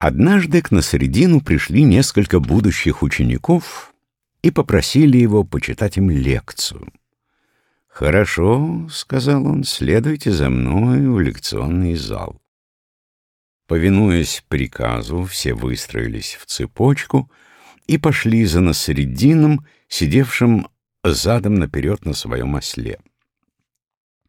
Однажды к Насредину пришли несколько будущих учеников и попросили его почитать им лекцию. «Хорошо», — сказал он, — «следуйте за мной в лекционный зал». Повинуясь приказу, все выстроились в цепочку и пошли за Насредином, сидевшим задом наперед на своем осле.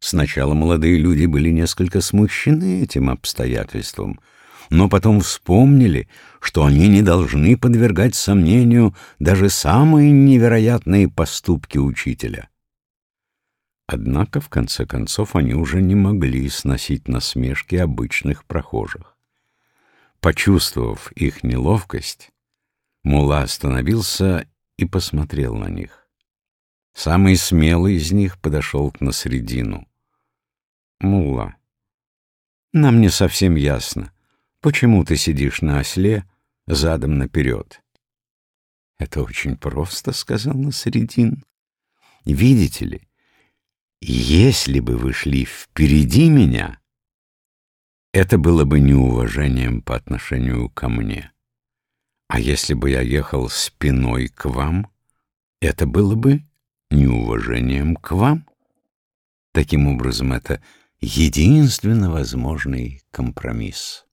Сначала молодые люди были несколько смущены этим обстоятельством — но потом вспомнили, что они не должны подвергать сомнению даже самые невероятные поступки учителя. Однако, в конце концов, они уже не могли сносить насмешки обычных прохожих. Почувствовав их неловкость, Мула остановился и посмотрел на них. Самый смелый из них подошел к Насредину. «Мула, нам не совсем ясно, Почему ты сидишь на осле задом наперед? — Это очень просто, — сказал Насредин. — Видите ли, если бы вы шли впереди меня, это было бы неуважением по отношению ко мне. А если бы я ехал спиной к вам, это было бы неуважением к вам. Таким образом, это единственно возможный компромисс.